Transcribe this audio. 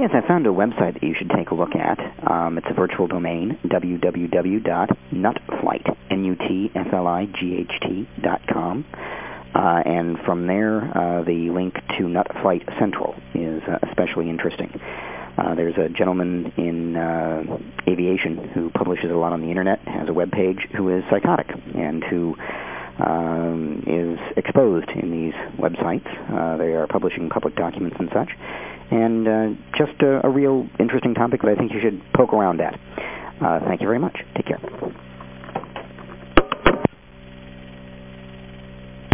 Yes, I found a website that you should take a look at. Um, it's a virtual domain, www.nutflight, N-U-T-F-L-I-G-H-T.com. Uh, and from there, uh, the link to Nutflight Central is uh, especially interesting. Uh, there's a gentleman in uh, aviation who publishes a lot on the internet, has a web page, who is psychotic and who um, is exposed in these websites. Uh, they are publishing public documents and such. And uh, just a, a, real interesting topic that I think you should poke around at. Uh, thank you very much. Take care.